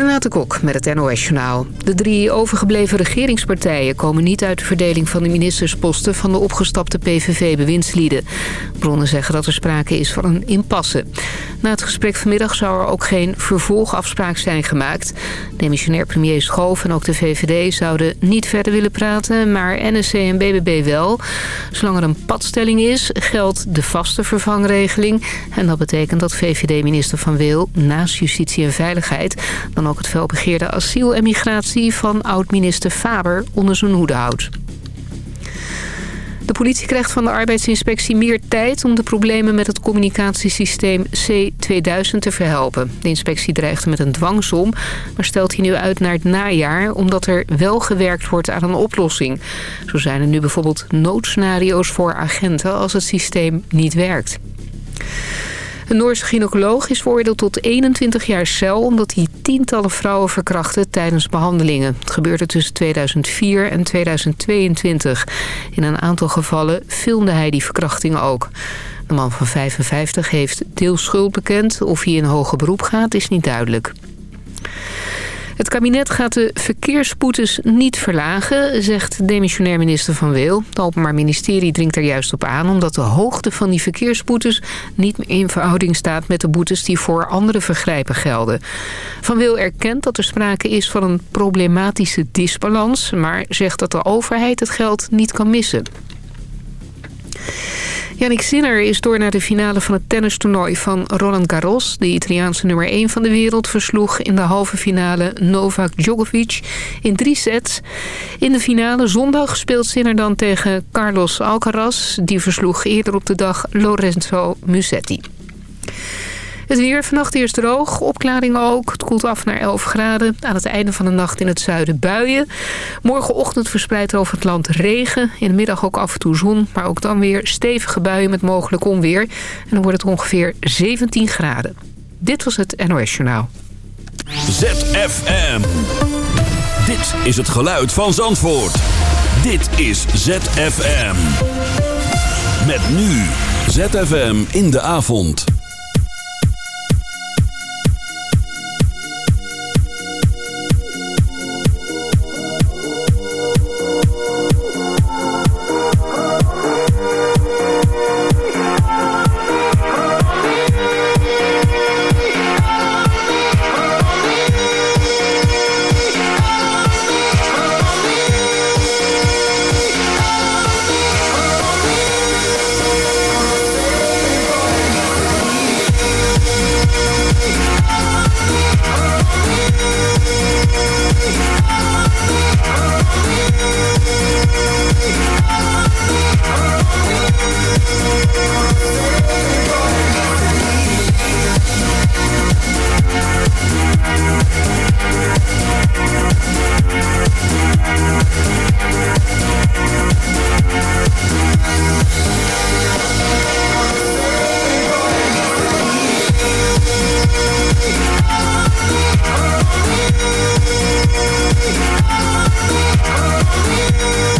Renate Kok met het NOS Journaal. De drie overgebleven regeringspartijen komen niet uit de verdeling van de ministersposten van de opgestapte PVV-bewindslieden. Bronnen zeggen dat er sprake is van een impasse. Na het gesprek vanmiddag zou er ook geen vervolgafspraak zijn gemaakt. Demissionair premier Schoof en ook de VVD zouden niet verder willen praten, maar NSC en BBB wel. Zolang er een padstelling is, geldt de vaste vervangregeling. En dat betekent dat VVD-minister Van Wil naast Justitie en Veiligheid dan het felbegeerde asiel en migratie van oud-minister Faber onder zijn hoede houdt. De politie krijgt van de arbeidsinspectie meer tijd om de problemen met het communicatiesysteem C2000 te verhelpen. De inspectie dreigde met een dwangsom, maar stelt hij nu uit naar het najaar omdat er wel gewerkt wordt aan een oplossing. Zo zijn er nu bijvoorbeeld noodscenario's voor agenten als het systeem niet werkt. Een Noorse gynaecoloog is veroordeeld tot 21 jaar cel... omdat hij tientallen vrouwen verkrachtte tijdens behandelingen. Het gebeurde tussen 2004 en 2022. In een aantal gevallen filmde hij die verkrachtingen ook. De man van 55 heeft deels schuld bekend. Of hij in hoger beroep gaat is niet duidelijk. Het kabinet gaat de verkeersboetes niet verlagen, zegt demissionair minister Van Weel. Het Openbaar Ministerie dringt er juist op aan... omdat de hoogte van die verkeersboetes niet in verhouding staat... met de boetes die voor andere vergrijpen gelden. Van Weel erkent dat er sprake is van een problematische disbalans... maar zegt dat de overheid het geld niet kan missen. Yannick Sinner is door naar de finale van het tennistoernooi van Roland Garros. De Italiaanse nummer 1 van de wereld versloeg in de halve finale Novak Djokovic in drie sets. In de finale zondag speelt Sinner dan tegen Carlos Alcaraz. Die versloeg eerder op de dag Lorenzo Musetti. Het weer vannacht eerst droog, opklaringen ook. Het koelt af naar 11 graden. Aan het einde van de nacht in het zuiden buien. Morgenochtend verspreidt over het land regen. In de middag ook af en toe zon. Maar ook dan weer stevige buien met mogelijk onweer. En dan wordt het ongeveer 17 graden. Dit was het NOS Journaal. ZFM. Dit is het geluid van Zandvoort. Dit is ZFM. Met nu ZFM in de avond. Oh,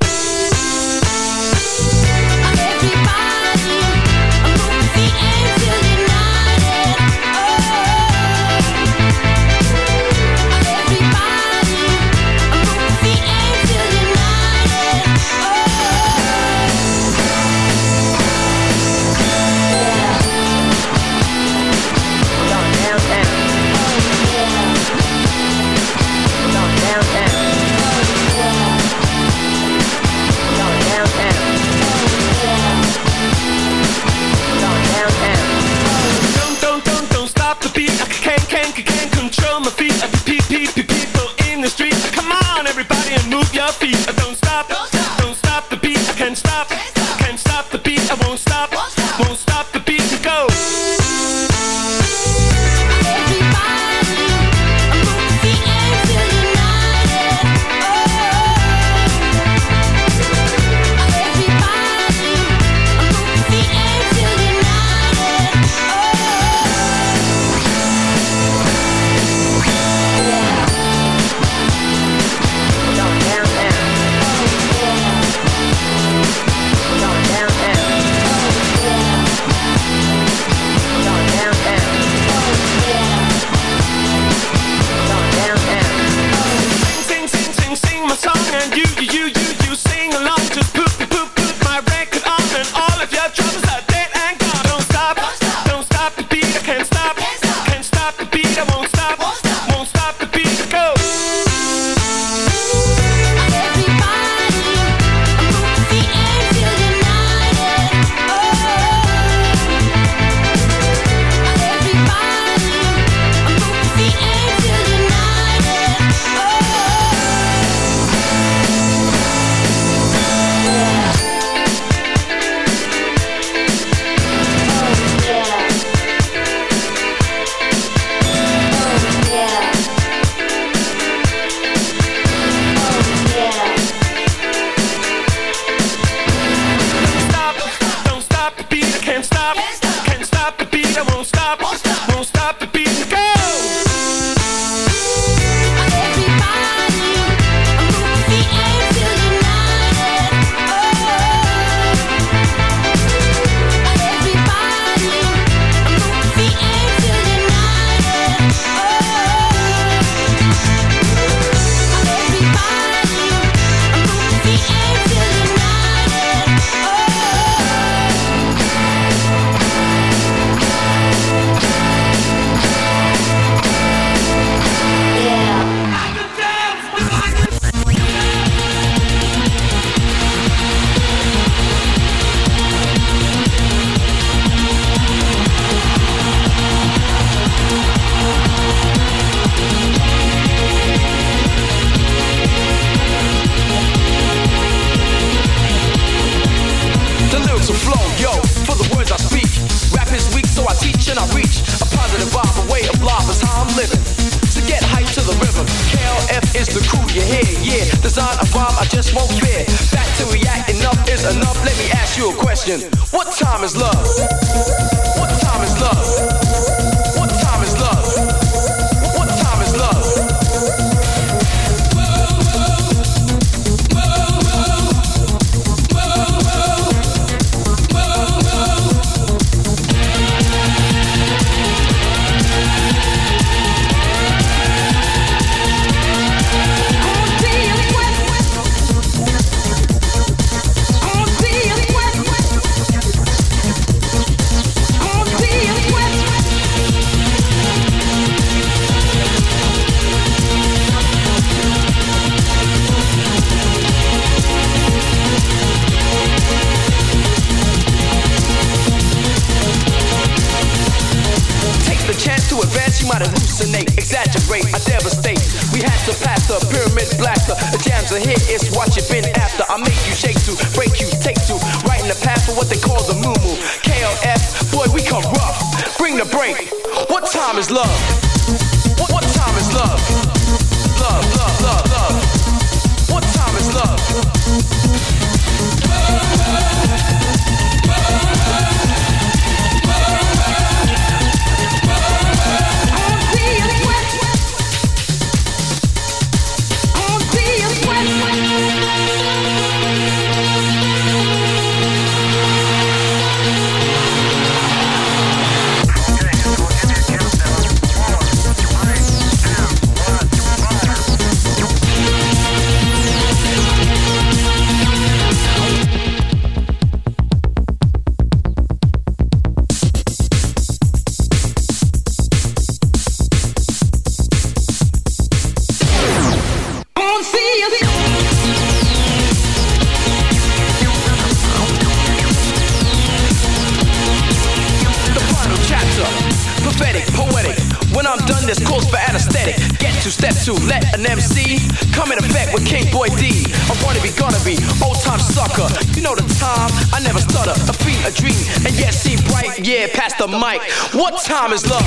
calls for anesthetic. Get two step two, let an MC come in effect with King Boy D. I wanna be gonna be old time sucker. You know the time, I never stutter. A beat, a dream, and yet see bright. Yeah, past the mic. What time is love?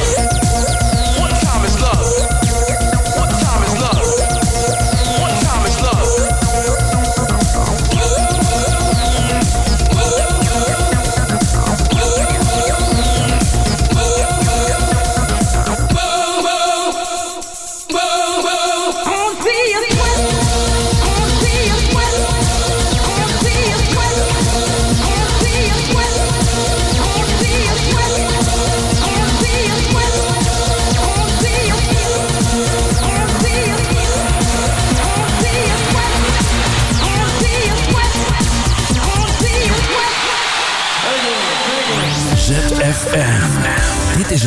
What time is love?